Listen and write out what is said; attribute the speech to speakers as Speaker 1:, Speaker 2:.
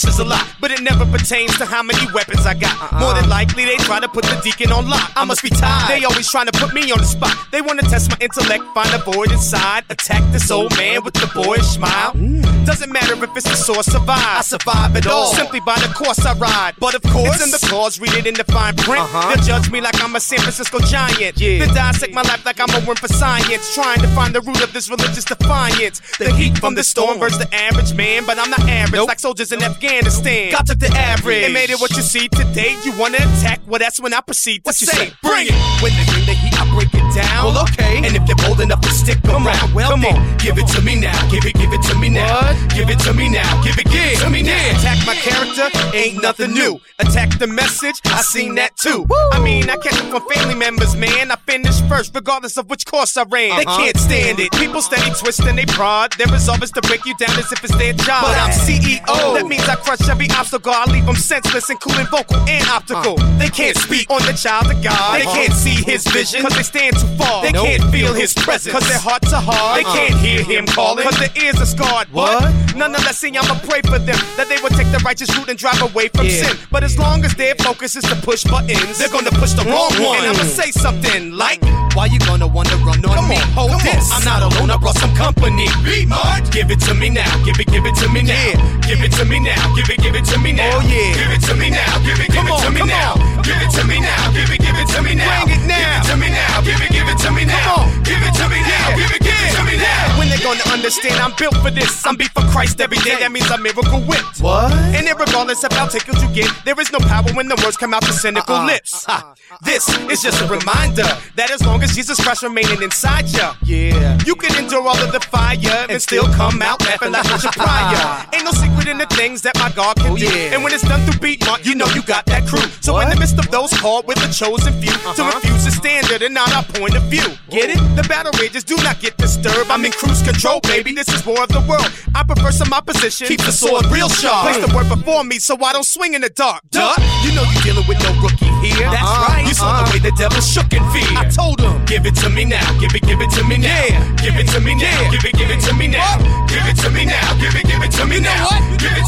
Speaker 1: questions a lot, but it never pertains to how many weapons I got. Uh-uh. More than likely, they try to put the deacon on lock. I must be tired. They always trying to put me on the spot. They wanna test my intellect, find a void inside, attack this old man with the boyish smile. Mm. Doesn't matter if it's the source, survive. I survive it all simply by the course I ride. But of course, it's in the clause, read it in the fine print. Uh-huh. They'll judge me like I'm a San Francisco giant. Yeah. They dissect my life like I'm a worm for science, trying to find the root of this religious defiance. The heat from the storm versus the average man, but I'm not average like soldiers in Afghanistan. God took the average and made it what you see today. You wanna attack? Well, that's when I proceed to say, bring it. When they bring the heat, I break it down. Well, okay. And if they're bold enough to stick come around, on, well, come on, give it to me now. Give it, give it Give it to me now. Give it, give to me now. Attack my character ain't nothing new. Attack the message, I seen that too. I mean, I catch it from family members, man. I finish first, regardless of which course I ran. Uh-huh. They can't stand it. People steady twisting they prod. Their resolve is to break you down as if it's their job. But I'm CEO. That means I crush every obstacle. I leave them senseless, including vocal and optical. Uh-huh. They can't speak on the child of God. They can't see his vision, cause they stand too far. They can't feel his presence, cause their hearts are hard. Uh-huh. They can't hear him calling, cause their ears are scarred. What? Nonetheless, see, I'ma pray for them that they will take the righteous route and drive away from sin. But as long as their focus is to push buttons, they're gonna push the wrong one. And I'ma say something like, Why you gonna wanna run on me? Hold this. I'm not alone, I brought some company. Mart, give it to me now. Give it, give it to me now. Give it to me now. Give it, give it to me now. Oh yeah. Give it to me now. Give it, give it to me now. Give it to me now. Give it, give it to me now. Understand I'm built for this. I'm beat for Christ every day. That means I'm miracle whipped. What? And regardless of how tickled you get, there is no power when the words come out the cynical
Speaker 2: Uh-uh.
Speaker 1: lips. Ha. This is just a reminder that as long as Jesus Christ remaining inside ya, yeah, you can endure all of the fire and, still come out laughing like Richard Pryor. Ain't no secret in the things that my God can do. And when it's done through beat mark, you know you got that crew. So in the midst of those called with the chosen few to refuse the standard and not our point of view. Get it? The battle rages do not get disturbed. I'm in cruise control, baby. This is war of the world. I prefer some opposition. Keep the sword real sharp. Place the word before me so I don't swing in the dark. Duh. You know you're dealing with no rookie here. That's uh-huh. right. You saw the uh-huh. way the devil shook in fear. I told him, give it to me now. Give it, give it to me now. Yeah. Give it to me now. Give it, give it to me now. Give it to me now. Give it, give it to me now. Give it to me now. Give it, to me now. Give it to me now. Give it,